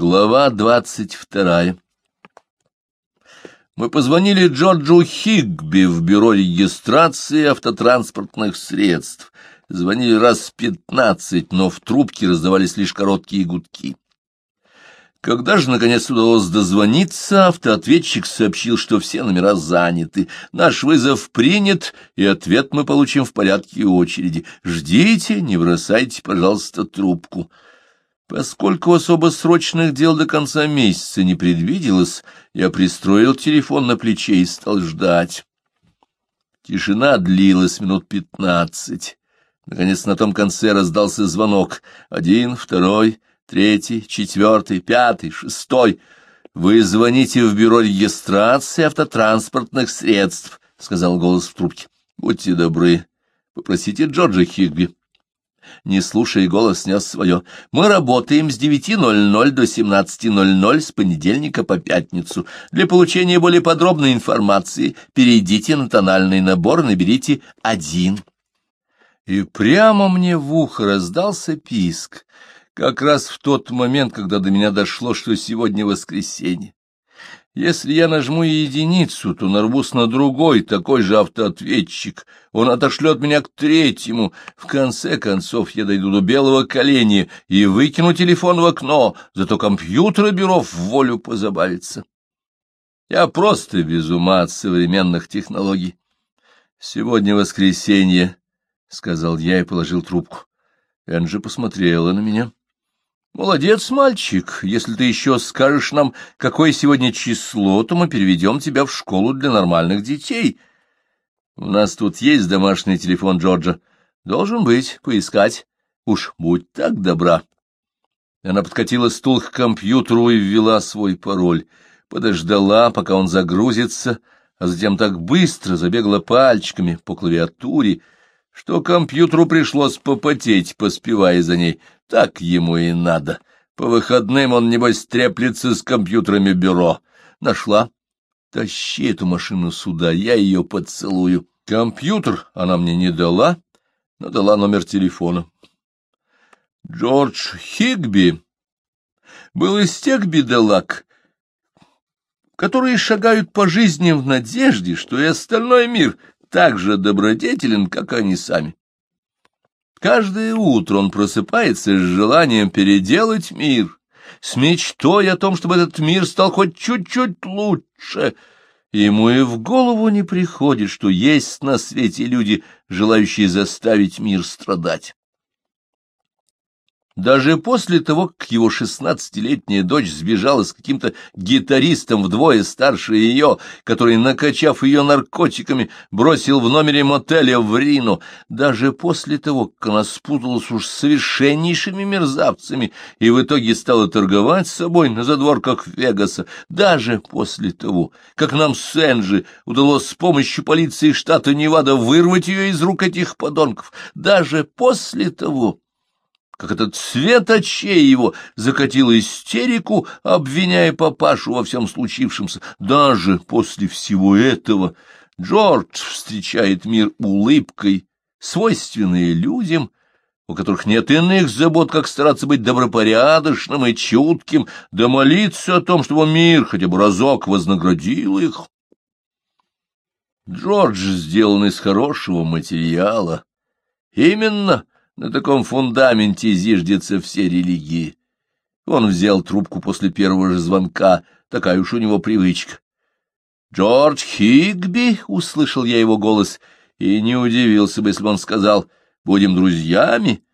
Глава двадцать вторая Мы позвонили Джорджу Хигби в бюро регистрации автотранспортных средств. Звонили раз пятнадцать, но в трубке раздавались лишь короткие гудки. Когда же, наконец, удалось дозвониться, автоответчик сообщил, что все номера заняты. Наш вызов принят, и ответ мы получим в порядке очереди. Ждите, не бросайте, пожалуйста, трубку. Поскольку особо срочных дел до конца месяца не предвиделось, я пристроил телефон на плече и стал ждать. Тишина длилась минут пятнадцать. Наконец на том конце раздался звонок. Один, второй, третий, четвертый, пятый, шестой. «Вы звоните в бюро регистрации автотранспортных средств», — сказал голос в трубке. «Будьте добры, попросите Джорджа Хигби». Не слушая, голос снес свое. «Мы работаем с 9.00 до 17.00 с понедельника по пятницу. Для получения более подробной информации перейдите на тональный набор, наберите один». И прямо мне в ухо раздался писк, как раз в тот момент, когда до меня дошло, что сегодня воскресенье. Если я нажму единицу, то нарвусь на другой, такой же автоответчик. Он отошлет меня к третьему. В конце концов я дойду до белого коленя и выкину телефон в окно, зато компьютеры бюро в волю позабавится. Я просто без ума от современных технологий. Сегодня воскресенье, — сказал я и положил трубку. Энджи посмотрела на меня. Молодец, мальчик. Если ты еще скажешь нам, какое сегодня число, то мы переведем тебя в школу для нормальных детей. У нас тут есть домашний телефон Джорджа. Должен быть, поискать. Уж будь так добра. Она подкатила стул к компьютеру и ввела свой пароль. Подождала, пока он загрузится, а затем так быстро забегала пальчиками по клавиатуре, что компьютеру пришлось попотеть, поспевая за ней — так ему и надо. По выходным он, небось, треплется с компьютерами бюро. Нашла? Тащи эту машину сюда, я ее поцелую. Компьютер она мне не дала, но дала номер телефона. Джордж Хигби был из тех бедолаг, которые шагают по жизни в надежде, что и остальной мир так же добродетелен, как они сами. Каждое утро он просыпается с желанием переделать мир, с мечтой о том, чтобы этот мир стал хоть чуть-чуть лучше. Ему и в голову не приходит, что есть на свете люди, желающие заставить мир страдать. Даже после того, как его шестнадцатилетняя дочь сбежала с каким-то гитаристом вдвое старше ее, который, накачав ее наркотиками, бросил в номере мотеля в Рино, даже после того, как она спуталась уж с совершеннейшими мерзавцами и в итоге стала торговать собой на задворках Вегаса, даже после того, как нам с Энджи удалось с помощью полиции штата Невада вырвать ее из рук этих подонков, даже после того, как этот цвет очей его закатил истерику, обвиняя папашу во всем случившемся. Даже после всего этого Джордж встречает мир улыбкой, свойственной людям, у которых нет иных забот, как стараться быть добропорядочным и чутким, да молиться о том, чтобы мир хотя бы разок вознаградил их. Джордж сделан из хорошего материала. Именно на таком фундаменте зиждятся все религии. Он взял трубку после первого же звонка, такая уж у него привычка. «Джордж Хигби!» — услышал я его голос, и не удивился бы, если бы он сказал, «Будем друзьями?»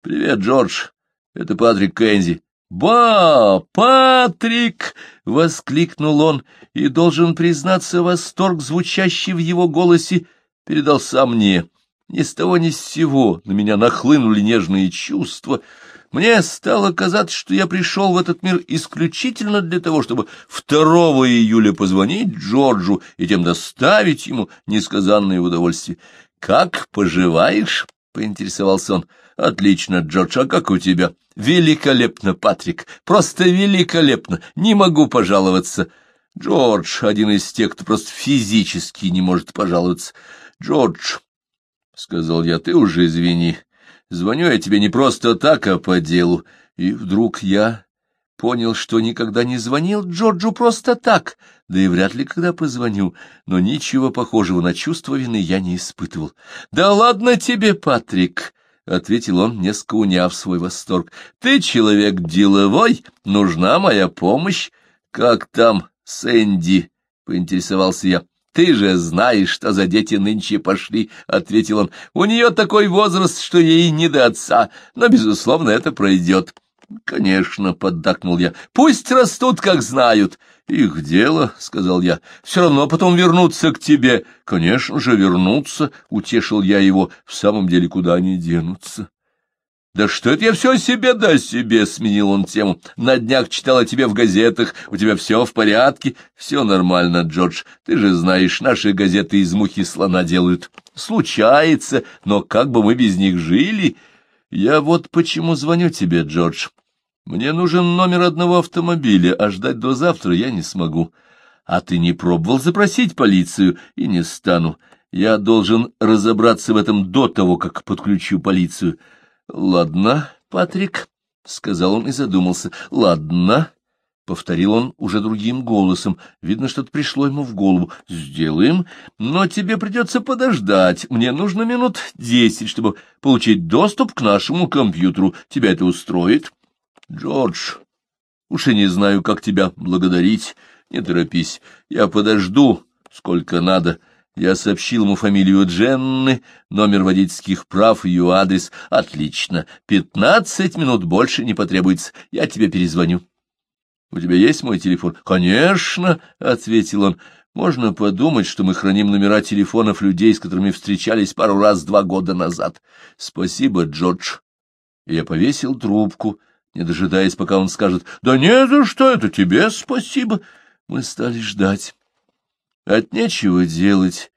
«Привет, Джордж, это Патрик Кензи». «Ба, Патрик!» — воскликнул он, и, должен признаться, восторг, звучащий в его голосе, передался мне. Ни с того ни с сего на меня нахлынули нежные чувства. Мне стало казаться, что я пришел в этот мир исключительно для того, чтобы 2 июля позвонить Джорджу и тем доставить ему несказанное удовольствие. «Как поживаешь?» — поинтересовался он. «Отлично, Джордж, а как у тебя?» «Великолепно, Патрик, просто великолепно, не могу пожаловаться». Джордж — один из тех, кто просто физически не может пожаловаться. Джордж, — сказал я, — ты уже извини. Звоню я тебе не просто так, а по делу. И вдруг я понял, что никогда не звонил Джорджу просто так, да и вряд ли когда позвоню, но ничего похожего на чувство вины я не испытывал. — Да ладно тебе, Патрик! — ответил он, несколько уняв свой восторг. — Ты человек деловой, нужна моя помощь. — Как там, Сэнди? — поинтересовался я. — Ты же знаешь, что за дети нынче пошли, — ответил он. — У нее такой возраст, что ей не до отца, но, безусловно, это пройдет. —— Конечно, — поддакнул я, — пусть растут, как знают. — Их дело, — сказал я, — все равно потом вернуться к тебе. — Конечно же, вернуться, — утешил я его, — в самом деле куда они денутся. — Да что это я все себе да себе, — сменил он тему. — На днях читал о тебе в газетах, у тебя все в порядке. — Все нормально, Джордж, ты же знаешь, наши газеты из мухи слона делают. Случается, но как бы мы без них жили... Я вот почему звоню тебе, Джордж. Мне нужен номер одного автомобиля, а ждать до завтра я не смогу. А ты не пробовал запросить полицию? И не стану. Я должен разобраться в этом до того, как подключу полицию. Ладно, Патрик, — сказал он и задумался. Ладно, — повторил он уже другим голосом. Видно, что-то пришло ему в голову. Сделаем, но тебе придется подождать. Мне нужно минут десять, чтобы получить доступ к нашему компьютеру. Тебя это устроит? — Джордж, уж и не знаю, как тебя благодарить. Не торопись, я подожду, сколько надо. Я сообщил ему фамилию Дженны, номер водительских прав ее адрес. Отлично, пятнадцать минут больше не потребуется, я тебе перезвоню. — У тебя есть мой телефон? — Конечно, — ответил он. — Можно подумать, что мы храним номера телефонов людей, с которыми встречались пару раз два года назад. Спасибо, Джордж. Я повесил трубку не дожидаясь, пока он скажет «Да не за что, это тебе спасибо». Мы стали ждать. От нечего делать.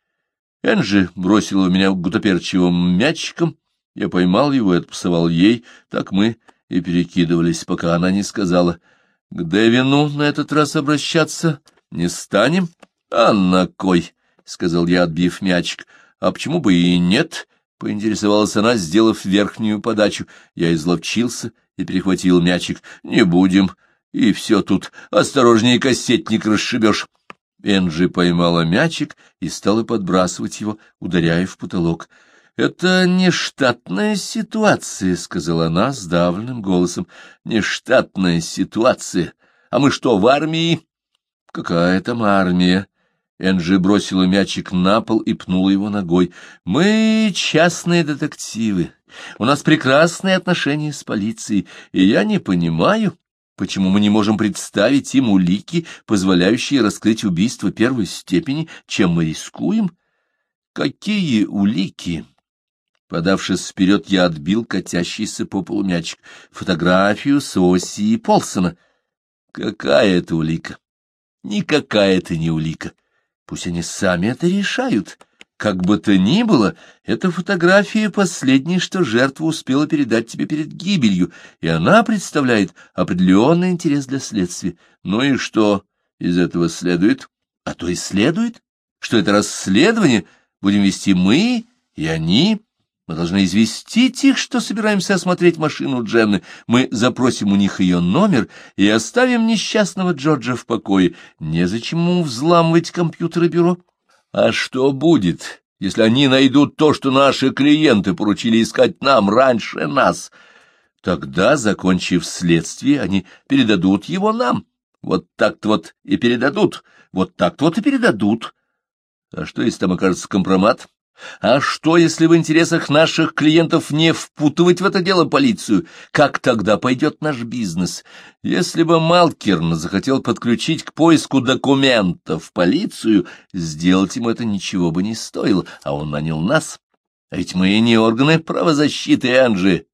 Энджи бросила меня гутоперчивым мячиком. Я поймал его и отпасовал ей. Так мы и перекидывались, пока она не сказала. К Девину на этот раз обращаться не станем? — А на кой? — сказал я, отбив мячик. — А почему бы и нет? — поинтересовалась она, сделав верхнюю подачу. Я изловчился и перехватил мячик. «Не будем. И все тут. Осторожнее, кассетник расшибешь». Энджи поймала мячик и стала подбрасывать его, ударяя в потолок. «Это нештатная ситуация», — сказала она сдавленным голосом. «Нештатная ситуация. А мы что, в армии?» «Какая там армия?» Энджи бросила мячик на пол и пнула его ногой. «Мы частные детективы. У нас прекрасные отношения с полицией, и я не понимаю, почему мы не можем представить им улики, позволяющие раскрыть убийство первой степени, чем мы рискуем. Какие улики? Подавшись вперед, я отбил катящийся по полу мячик. Фотографию Соси и Полсона. Какая это улика? Никакая это не улика. Пусть они сами это решают. Как бы то ни было, эта фотография последняя, что жертва успела передать тебе перед гибелью, и она представляет определенный интерес для следствия. Ну и что из этого следует? А то и следует, что это расследование будем вести мы и они. Мы должны известить их, что собираемся осмотреть машину Дженны. Мы запросим у них ее номер и оставим несчастного Джорджа в покое. Незачем ему взламывать компьютеры бюро. А что будет, если они найдут то, что наши клиенты поручили искать нам раньше нас? Тогда, закончив следствие, они передадут его нам. Вот так-то вот и передадут, вот так-то вот и передадут. А что, если там окажется компромат? А что, если в интересах наших клиентов не впутывать в это дело полицию? Как тогда пойдет наш бизнес? Если бы Малкерн захотел подключить к поиску документов полицию, сделать ему это ничего бы не стоило, а он нанял нас. А ведь мы не органы правозащиты, Анжи.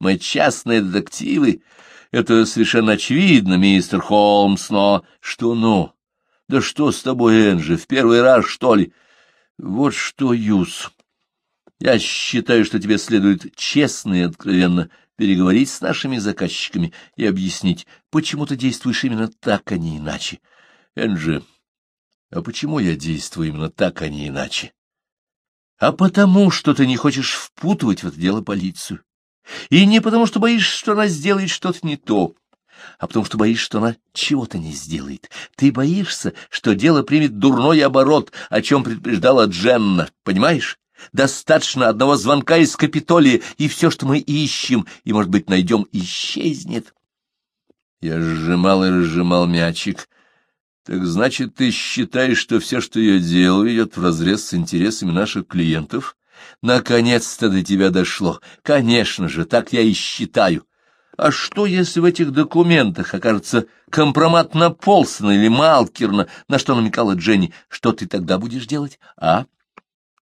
Мы частные детективы. Это совершенно очевидно, мистер Холмс, но... Что ну? Да что с тобой, Энджи, в первый раз, что ли? Вот что, Юс, я считаю, что тебе следует честно и откровенно переговорить с нашими заказчиками и объяснить, почему ты действуешь именно так, а не иначе. Энджи, а почему я действую именно так, а не иначе? А потому, что ты не хочешь впутывать в это дело полицию. И не потому, что боишься, что она сделает что-то не то, а потому что боишься, что она чего-то не сделает. Ты боишься, что дело примет дурной оборот, о чем предупреждала Дженна, понимаешь? Достаточно одного звонка из Капитолия, и все, что мы ищем, и, может быть, найдем, исчезнет. Я сжимал и разжимал мячик. Так значит, ты считаешь, что все, что я делаю, идет вразрез с интересами наших клиентов? Наконец-то до тебя дошло. Конечно же, так я и считаю. А что, если в этих документах окажется компромат на Полсона или Малкерна, на что намекала Дженни? Что ты тогда будешь делать, а?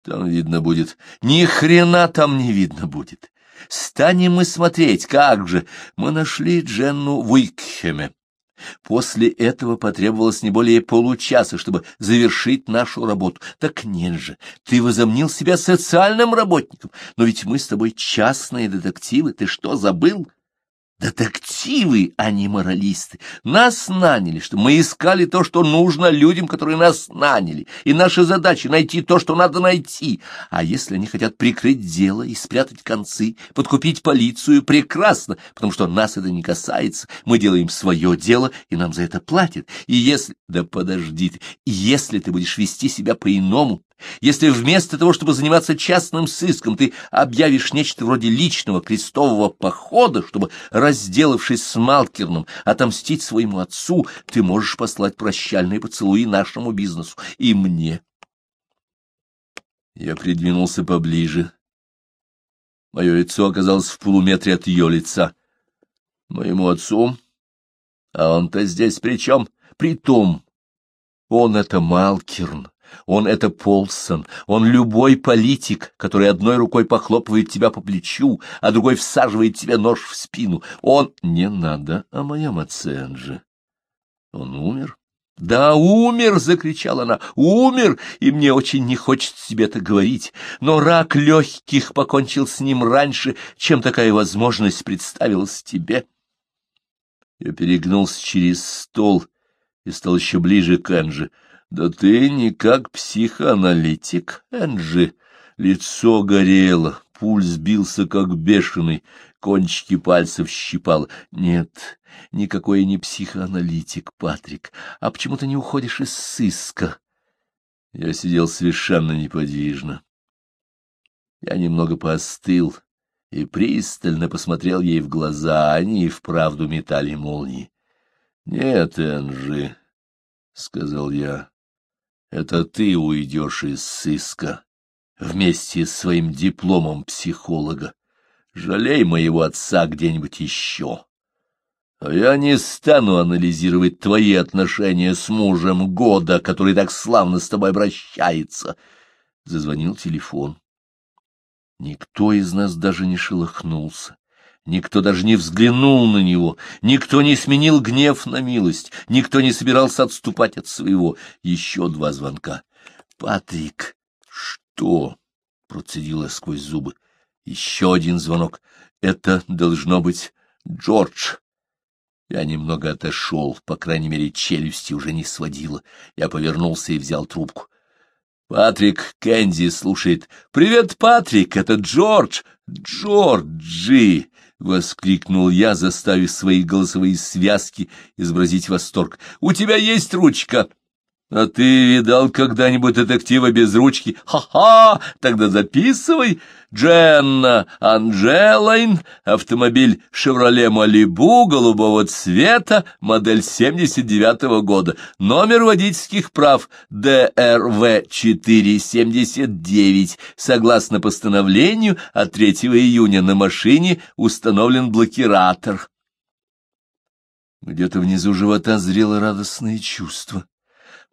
Там видно будет. Ни хрена там не видно будет. Станем мы смотреть, как же. Мы нашли Дженну в Уикхеме. После этого потребовалось не более получаса, чтобы завершить нашу работу. Так нет же, ты возомнил себя социальным работником. Но ведь мы с тобой частные детективы. Ты что, забыл? Детективы, а не моралисты. Нас наняли, что мы искали то, что нужно людям, которые нас наняли. И наша задача — найти то, что надо найти. А если они хотят прикрыть дело и спрятать концы, подкупить полицию, прекрасно, потому что нас это не касается. Мы делаем свое дело, и нам за это платят. И если... Да подожди ты. Если ты будешь вести себя по-иному, если вместо того, чтобы заниматься частным сыском, ты объявишь нечто вроде личного крестового похода, чтобы, разделавшись с Малкерном, отомстить своему отцу, ты можешь послать прощальные поцелуи нашему бизнесу и мне. Я придвинулся поближе. Мое лицо оказалось в полуметре от ее лица. Моему отцу? А он-то здесь при чем? При том, он это Малкерн. Он — это Полсон, он любой политик, который одной рукой похлопывает тебя по плечу, а другой всаживает тебе нож в спину. Он... Не надо о моем отце, Анжи. Он умер? «Да, умер!» — закричала она. «Умер! И мне очень не хочется тебе это говорить. Но рак легких покончил с ним раньше, чем такая возможность представилась тебе». Я перегнулся через стол и стал еще ближе к Энджи. Да ты не как психоаналитик, Энджи. Лицо горело, пульс бился как бешеный, кончики пальцев щипал. Нет, никакой не психоаналитик, Патрик. А почему ты не уходишь из сыска? Я сидел совершенно неподвижно. Я немного поостыл и пристально посмотрел ей в глаза, они и вправду метали молнии. — Нет, Энджи, — сказал я, это ты уйдешь из сыска вместе с своим дипломом психолога. Жалей моего отца где-нибудь еще. А я не стану анализировать твои отношения с мужем года, который так славно с тобой обращается. Зазвонил телефон. Никто из нас даже не шелохнулся. Никто даже не взглянул на него, никто не сменил гнев на милость, никто не собирался отступать от своего. Еще два звонка. «Патрик!» «Что?» — процедила сквозь зубы. Еще один звонок. «Это должно быть Джордж». Я немного отошел, по крайней мере, челюсти уже не сводила. Я повернулся и взял трубку. Патрик Кэнди слушает. «Привет, Патрик, это Джордж!» «Джорджи!» — воскликнул я, заставив свои голосовые связки изобразить восторг. — У тебя есть ручка? — А ты видал когда-нибудь детектива без ручки? Ха-ха! Тогда записывай. Дженна Анджелайн, автомобиль «Шевроле Малибу» голубого цвета, модель 79-го года, номер водительских прав ДРВ-479. Согласно постановлению, от 3 июня на машине установлен блокиратор. Где-то внизу живота зрело радостное чувство.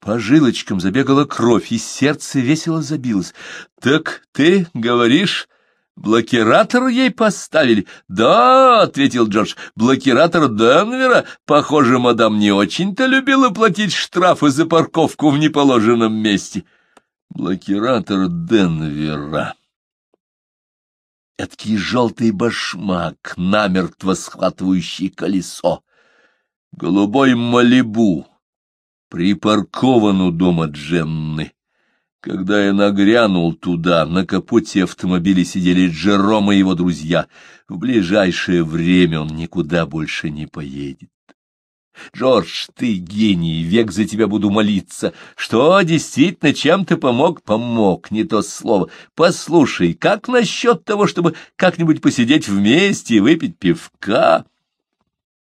По жилочкам забегала кровь, и сердце весело забилось. — Так ты говоришь, блокиратор ей поставили? — Да, — ответил Джордж, — блокиратор Денвера. Похоже, мадам не очень-то любила платить штрафы за парковку в неположенном месте. Блокиратор Денвера. Эдакий желтый башмак, намертво схватывающий колесо. Голубой малибу припаркован у дома Дженны. Когда я нагрянул туда, на капоте автомобиля сидели Джером и его друзья. В ближайшее время он никуда больше не поедет. Джордж, ты гений, век за тебя буду молиться. Что, действительно, чем ты помог? Помог, не то слово. Послушай, как насчет того, чтобы как-нибудь посидеть вместе и выпить пивка?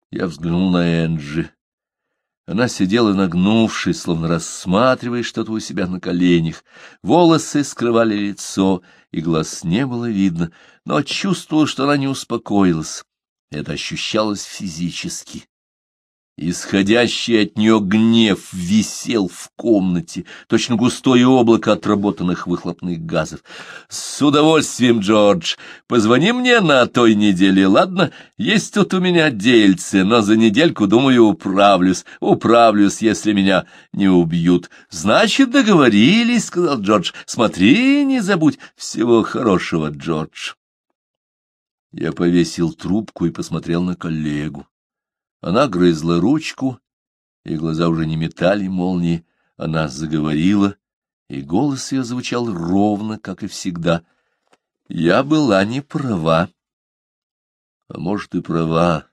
Я взглянул на Энджи. Она сидела нагнувшись, словно рассматривая что-то у себя на коленях. Волосы скрывали лицо, и глаз не было видно, но чувствовала, что она не успокоилась. Это ощущалось физически. Исходящий от нее гнев висел в комнате, точно густое облако отработанных выхлопных газов. — С удовольствием, Джордж. Позвони мне на той неделе, ладно? Есть тут у меня дельце, но за недельку, думаю, управлюсь. Управлюсь, если меня не убьют. — Значит, договорились, — сказал Джордж. — Смотри, не забудь. Всего хорошего, Джордж. Я повесил трубку и посмотрел на коллегу. Она грызла ручку, и глаза уже не метали молнии. Она заговорила, и голос ее звучал ровно, как и всегда. Я была не права. А может, и права.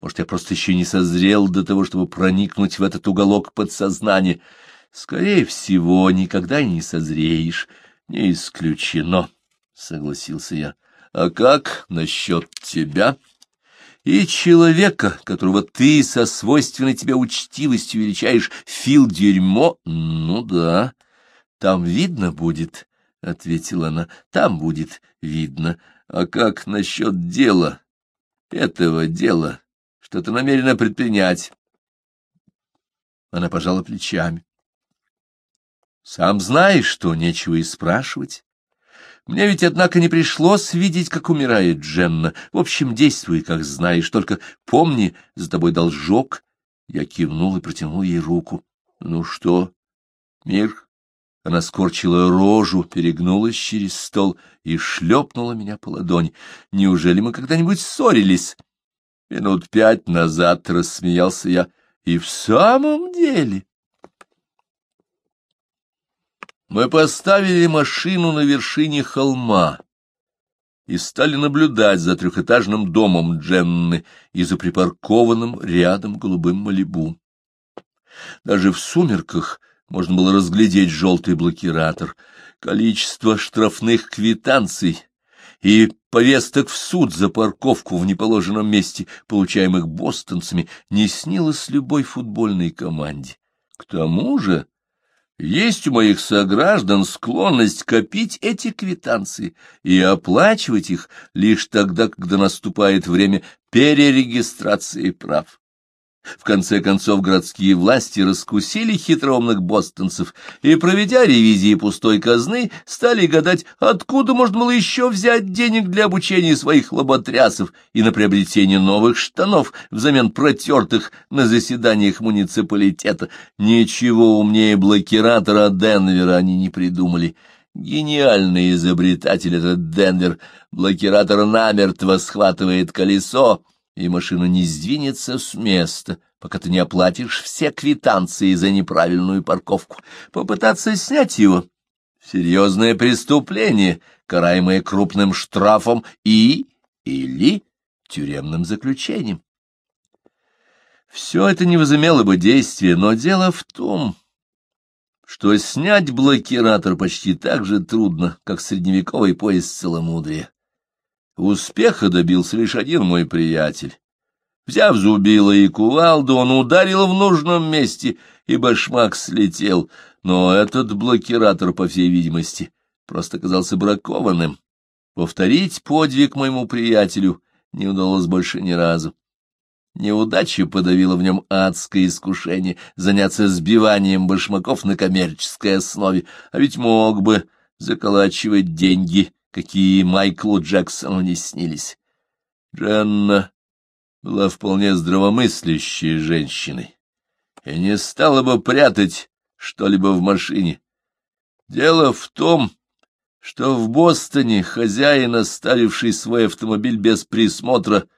Может, я просто еще не созрел до того, чтобы проникнуть в этот уголок подсознания. Скорее всего, никогда и не созреешь. Не исключено, — согласился я. А как насчет тебя? — и человека, которого ты со свойственной тебе учтивостью величаешь фил-дерьмо, ну да, там видно будет, — ответила она, — там будет видно. А как насчет дела, этого дела, что ты намерена предпринять? Она пожала плечами. Сам знаешь, что нечего и спрашивать. Мне ведь, однако, не пришлось видеть, как умирает Дженна. В общем, действуй, как знаешь, только помни, за тобой должок. Я кивнул и протянул ей руку. Ну что, мир? Она скорчила рожу, перегнулась через стол и шлепнула меня по ладони. Неужели мы когда-нибудь ссорились? Минут пять назад рассмеялся я. И в самом деле... Мы поставили машину на вершине холма и стали наблюдать за трехэтажным домом Дженны и за припаркованным рядом голубым малибу. Даже в сумерках можно было разглядеть желтый блокиратор, количество штрафных квитанций и повесток в суд за парковку в неположенном месте, получаемых бостонцами, не снилось любой футбольной команде. К тому же есть у моих сограждан склонность копить эти квитанции и оплачивать их лишь тогда, когда наступает время перерегистрации прав. В конце концов, городские власти раскусили хитроумных бостонцев и, проведя ревизии пустой казны, стали гадать, откуда можно было еще взять денег для обучения своих лоботрясов и на приобретение новых штанов взамен протертых на заседаниях муниципалитета. Ничего умнее блокиратора Денвера они не придумали. Гениальный изобретатель этот Денвер. Блокиратор намертво схватывает колесо, и машина не сдвинется с места, пока ты не оплатишь все квитанции за неправильную парковку. Попытаться снять его — серьезное преступление, караемое крупным штрафом и или тюремным заключением. Все это не возымело бы действия, но дело в том, что снять блокиратор почти так же трудно, как средневековый поезд целомудрия. Успеха добился лишь один мой приятель. Взяв зубило и кувалду, он ударил в нужном месте, и башмак слетел, но этот блокиратор, по всей видимости, просто оказался бракованным. Повторить подвиг моему приятелю не удалось больше ни разу. Неудача подавила в нем адское искушение заняться сбиванием башмаков на коммерческой основе, а ведь мог бы заколачивать деньги какие Майклу Джексону не снились. Дженна была вполне здравомыслящей женщиной и не стала бы прятать что-либо в машине. Дело в том, что в Бостоне хозяин, оставивший свой автомобиль без присмотра,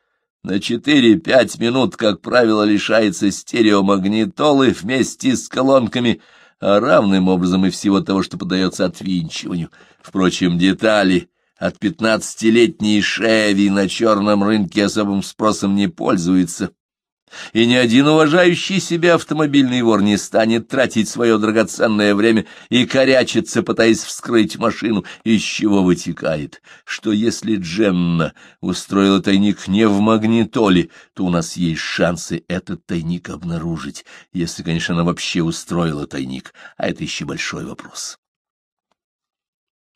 на четыре-пять минут, как правило, лишается стереомагнитолы вместе с колонками — а равным образом и всего того, что подается отвинчиванию. Впрочем, детали от пятнадцатилетней Шеви на черном рынке особым спросом не пользуются. И ни один уважающий себя автомобильный вор не станет тратить свое драгоценное время и корячиться, пытаясь вскрыть машину, из чего вытекает, что если Дженна устроила тайник не в магнитоле, то у нас есть шансы этот тайник обнаружить, если, конечно, она вообще устроила тайник, а это еще большой вопрос.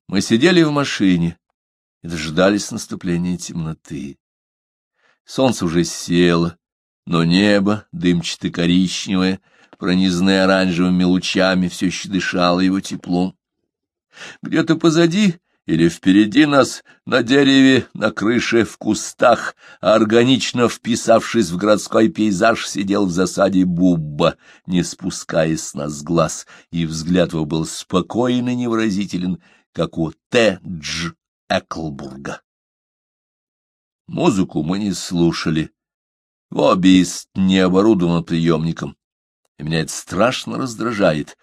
Мы сидели в машине и дождались наступления темноты. Солнце уже село, но небо, дымчато-коричневое, пронизанное оранжевыми лучами, все еще дышало его теплом. Где-то позади или впереди нас, на дереве, на крыше, в кустах, органично вписавшись в городской пейзаж, сидел в засаде Бубба, не спуская с нас глаз, и взгляд его был спокойный и невыразителен, как у Т. Дж. Эклбурга. Музыку мы не слушали. Лоббист не оборудован приемником, и меня это страшно раздражает.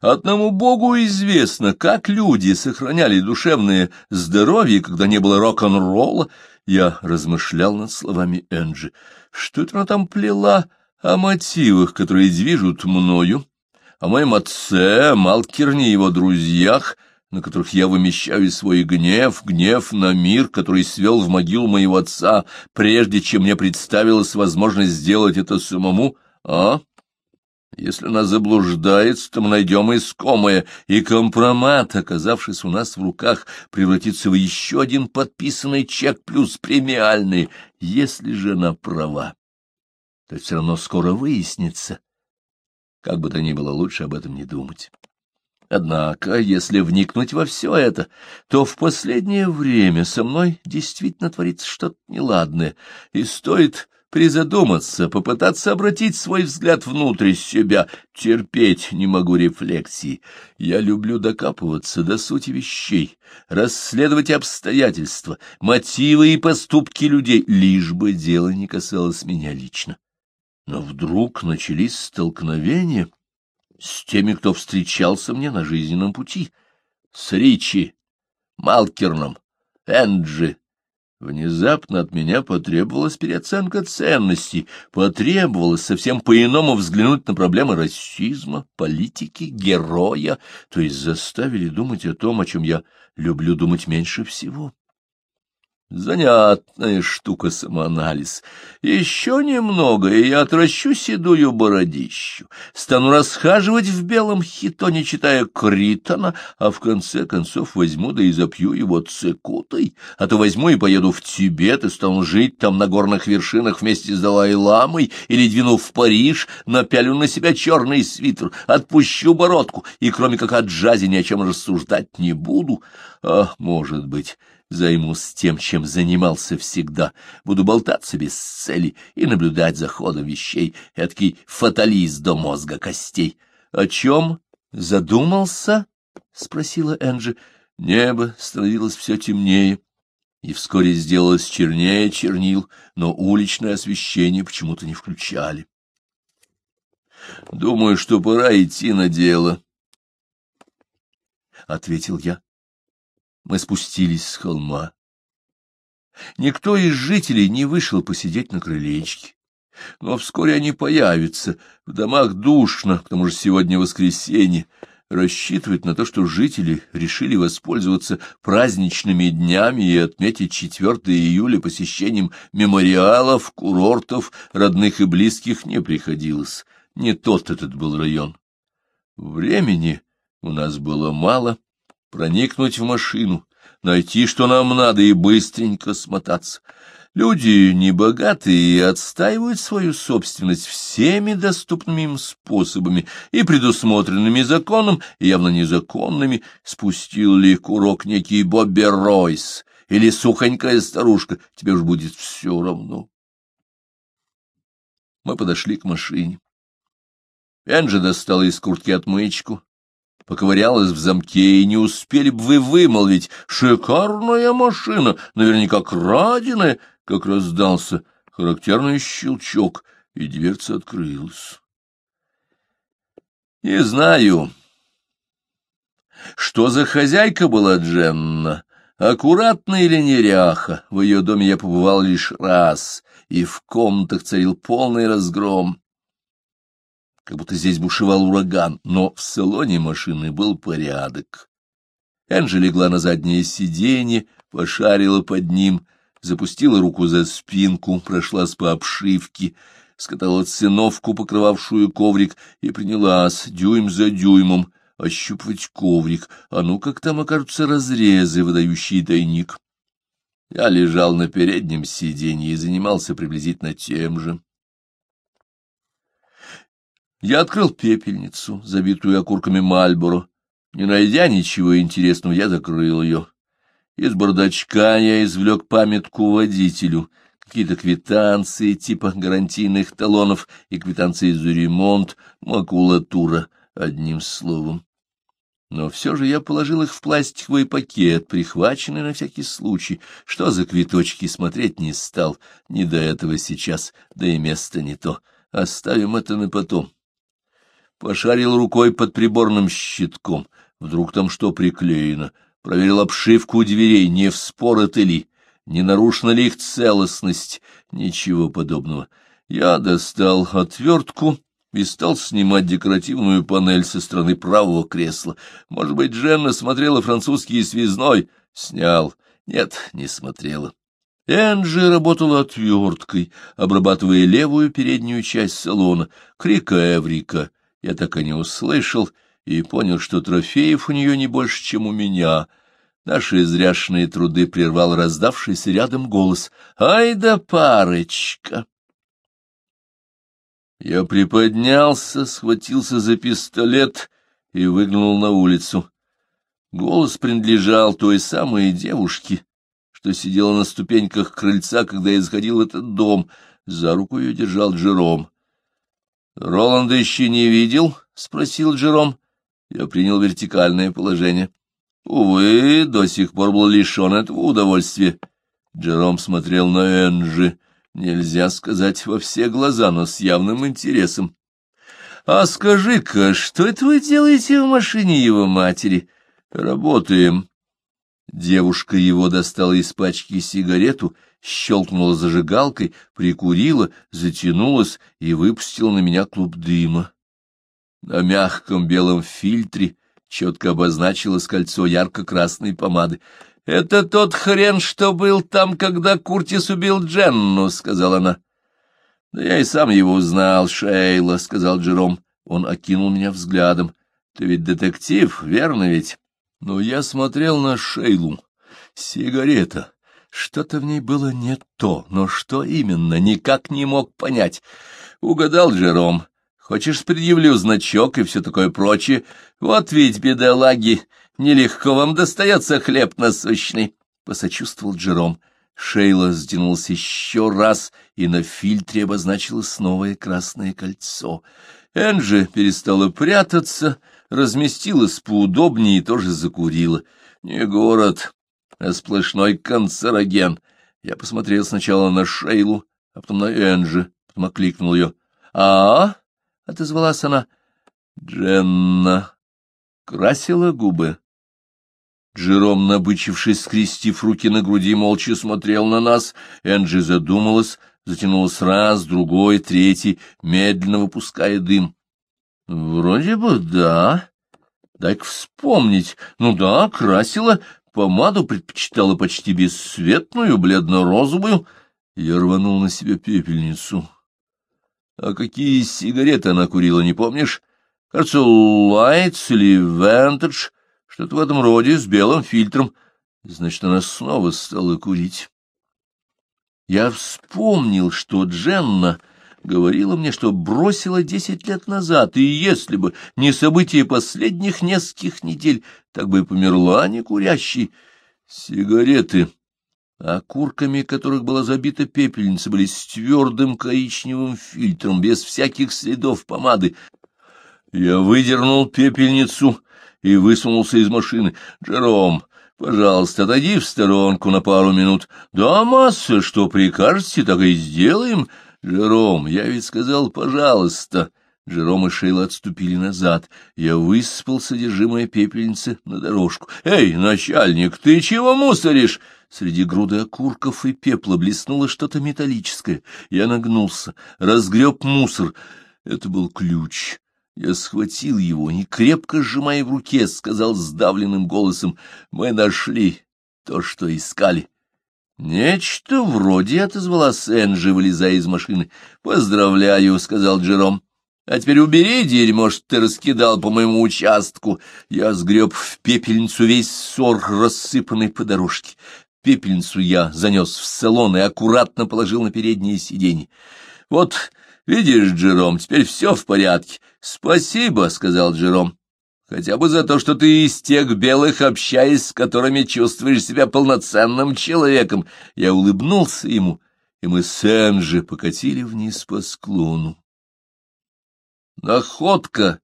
Одному Богу известно, как люди сохраняли душевное здоровье, когда не было рок-н-ролла. Я размышлял над словами Энджи. Что это она там плела о мотивах, которые движут мною, о моем отце, Малкерне и его друзьях — на которых я вымещаю свой гнев, гнев на мир, который свел в могилу моего отца, прежде чем мне представилась возможность сделать это самому, а? Если она заблуждается, то мы найдем искомое, и компромат, оказавшись у нас в руках, превратится в еще один подписанный чек плюс премиальный. Если же она права, то все равно скоро выяснится. Как бы то ни было, лучше об этом не думать. Однако, если вникнуть во все это, то в последнее время со мной действительно творится что-то неладное, и стоит призадуматься, попытаться обратить свой взгляд внутрь себя. Терпеть не могу рефлексии. Я люблю докапываться до сути вещей, расследовать обстоятельства, мотивы и поступки людей, лишь бы дело не касалось меня лично. Но вдруг начались столкновения с теми, кто встречался мне на жизненном пути, с Ричи, Малкерном, Энджи. Внезапно от меня потребовалась переоценка ценностей, потребовалось совсем по-иному взглянуть на проблемы расизма, политики, героя, то есть заставили думать о том, о чем я люблю думать меньше всего. Занятная штука самоанализ. Еще немного, и я отращу седую бородищу, стану расхаживать в белом хитоне, читая Критона, а в конце концов возьму да и запью его цикутой, а то возьму и поеду в Тибет и стану жить там на горных вершинах вместе с Далай-ламой, или двину в Париж, напялю на себя черный свитер, отпущу бородку, и кроме как о джазе ни о чем рассуждать не буду. А, может быть займусь тем, чем занимался всегда, буду болтаться без цели и наблюдать за ходом вещей, эдакий фаталист до мозга костей. — О чем задумался? — спросила Энджи. Небо становилось все темнее, и вскоре сделалось чернее чернил, но уличное освещение почему-то не включали. — Думаю, что пора идти на дело, — ответил я мы спустились с холма. Никто из жителей не вышел посидеть на крылечке. Но вскоре они появятся. В домах душно, к тому же сегодня воскресенье. Рассчитывать на то, что жители решили воспользоваться праздничными днями и отметить 4 июля посещением мемориалов, курортов, родных и близких, не приходилось. Не тот этот был район. Времени у нас было мало, проникнуть в машину, найти, что нам надо, и быстренько смотаться. Люди небогатые и отстаивают свою собственность всеми доступными им способами и предусмотренными законом, и явно незаконными, спустил ли курок некий Бобби Ройс или сухонькая старушка, тебе уж будет все равно. Мы подошли к машине. Энджи достала из куртки отмычку, поковырялась в замке, и не успели бы вы вымолвить «Шикарная машина, наверняка краденая», как раздался характерный щелчок, и дверца открылась. Не знаю, что за хозяйка была Дженна, аккуратная или неряха, в ее доме я побывал лишь раз, и в комнатах царил полный разгром. Как будто здесь бушевал ураган, но в салоне машины был порядок. Энджи легла на заднее сиденье, пошарила под ним, запустила руку за спинку, прошлась по обшивке, скатала циновку, покрывавшую коврик, и принялась дюйм за дюймом ощупывать коврик, а ну как там окажутся разрезы, выдающие тайник. Я лежал на переднем сиденье и занимался приблизительно тем же. Я открыл пепельницу, забитую окурками Мальборо. Не найдя ничего интересного, я закрыл ее. Из бардачка я извлек памятку водителю, какие-то квитанции типа гарантийных талонов и квитанции за ремонт, макулатура, одним словом. Но все же я положил их в пластиковый пакет, прихваченный на всякий случай. Что за квиточки смотреть не стал, не до этого сейчас, да и место не то. Оставим это на потом. Пошарил рукой под приборным щитком. Вдруг там что приклеено. Проверил обшивку дверей, не вспороты ли, не нарушена ли их целостность. Ничего подобного. Я достал отвертку и стал снимать декоративную панель со стороны правого кресла. Может быть, Дженна смотрела французский связной? Снял. Нет, не смотрела. Энджи работала отверткой, обрабатывая левую переднюю часть салона. Крика Эврика я так и не услышал, и понял, что трофеев у нее не больше, чем у меня. Наши зряшные труды прервал раздавшийся рядом голос. «Ай да парочка!» Я приподнялся, схватился за пистолет и выглянул на улицу. Голос принадлежал той самой девушке, что сидела на ступеньках крыльца, когда я заходил в этот дом. За руку ее держал Джером. — Роланда еще не видел? — спросил Джером. Я принял вертикальное положение. Увы, до сих пор был лишен этого удовольствия. Джером смотрел на Энджи нельзя сказать во все глаза, но с явным интересом. — А скажи-ка, что это вы делаете в машине его матери? — Работаем. Девушка его достала из пачки сигарету, щелкнула зажигалкой, прикурила, затянулась и выпустила на меня клуб дыма. На мягком белом фильтре четко обозначилось кольцо ярко-красной помады. — Это тот хрен, что был там, когда Куртис убил Дженну, — сказала она. — Да я и сам его узнал, Шейла, — сказал Джером. Он окинул меня взглядом. — Ты ведь детектив, верно ведь? Но я смотрел на Шейлу. Сигарета. Что-то в ней было не то, но что именно, никак не мог понять. Угадал Джером. Хочешь, предъявлю значок и все такое прочее? Вот ведь бедолаги, Нелегко вам достается хлеб насущный, — посочувствовал Джером. Шейла сдвинулся еще раз, и на фильтре обозначилось новое красное кольцо. Энджи перестала прятаться, разместилась поудобнее и тоже закурила. Не город, сплошной канцероген. Я посмотрел сначала на Шейлу, а потом на Энджи, потом окликнул ее. «А — отозвалась она. Дженна красила губы. Джером, набычившись, скрестив руки на груди, молча смотрел на нас. Энджи задумалась, затянулась раз, другой, третий, медленно выпуская дым. — Вроде бы да. Дай-ка вспомнить. Ну да, красила, помаду предпочитала почти бесцветную, бледно-розовую. Я рванул на себя пепельницу. — А какие сигареты она курила, не помнишь? Кажется, Лайтс или Вентедж. Что-то в этом роде, с белым фильтром. Значит, она снова стала курить. Я вспомнил, что Дженна говорила мне, что бросила десять лет назад, и если бы не события последних нескольких недель, так бы и померла не курящей. Сигареты, окурками которых была забита пепельница, были с твердым коричневым фильтром, без всяких следов помады. Я выдернул пепельницу и высунулся из машины. «Джером, пожалуйста, отойди в сторонку на пару минут. Да, масса, что прикажете, так и сделаем. Джером, я ведь сказал «пожалуйста». Джером и Шейла отступили назад. Я высыпал содержимое пепельницы на дорожку. «Эй, начальник, ты чего мусоришь?» Среди груды окурков и пепла блеснуло что-то металлическое. Я нагнулся, разгреб мусор. Это был ключ. Я схватил его и, крепко сжимая в руке, сказал сдавленным голосом, «Мы нашли то, что искали». «Нечто вроде», — отозвалась Энджи, вылезая из машины. «Поздравляю», — сказал Джером. А теперь убери дерьмо, что ты раскидал по моему участку. Я сгреб в пепельницу весь ссор, рассыпанный по дорожке. Пепельницу я занес в салон и аккуратно положил на переднее сиденье. Вот, видишь, Джером, теперь все в порядке. Спасибо, — сказал Джером. Хотя бы за то, что ты из тех белых, общаясь с которыми чувствуешь себя полноценным человеком. Я улыбнулся ему, и мы с Энджи покатили вниз по склону. Находка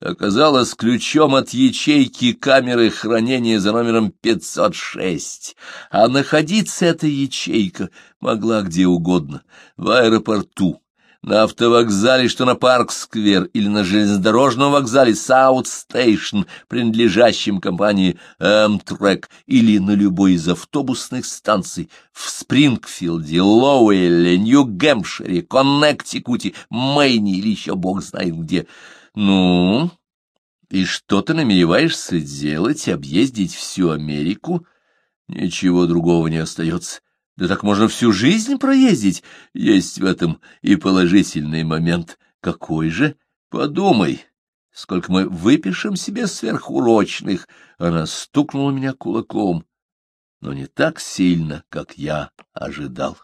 оказалась ключом от ячейки камеры хранения за номером 506, а находиться эта ячейка могла где угодно, в аэропорту, на автовокзале, что на Парк-сквер, или на железнодорожном вокзале Саут-стейшн, принадлежащем компании Амтрек, или на любой из автобусных станций в Спрингфилде, Лоуэлле, Нью-Гэмпшире, Коннектикуте, Мэйне или еще бог знает где. Ну, и что ты намереваешься делать, объездить всю Америку? Ничего другого не остается. Да так можно всю жизнь проездить. Есть в этом и положительный момент. Какой же? Подумай, сколько мы выпишем себе сверхурочных. Она стукнула меня кулаком, но не так сильно, как я ожидал.